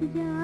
घुटता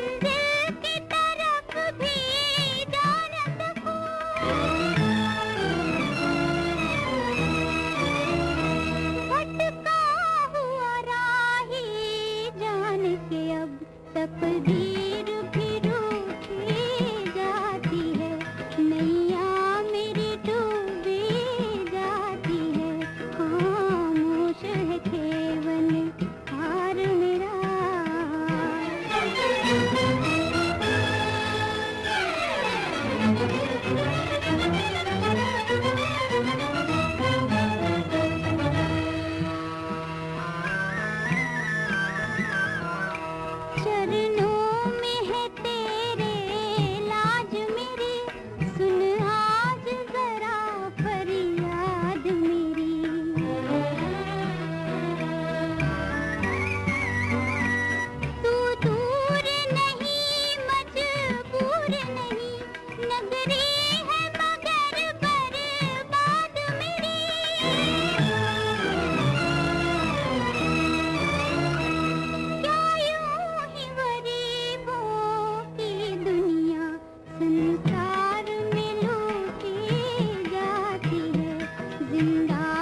Sunday. கொண்டார்